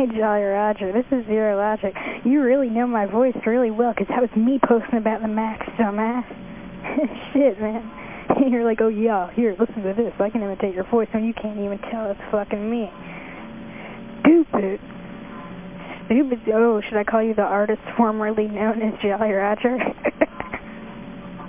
Hey, Jolly Roger, this is Zero Logic. You really know my voice really well because that was me posting about the Max, dumbass. Shit, man. You're like, oh yeah, here, listen to this. I can imitate your voice and you can't even tell it's fucking me. Stupid. Stupid. Oh, should I call you the artist formerly known as Jolly Roger?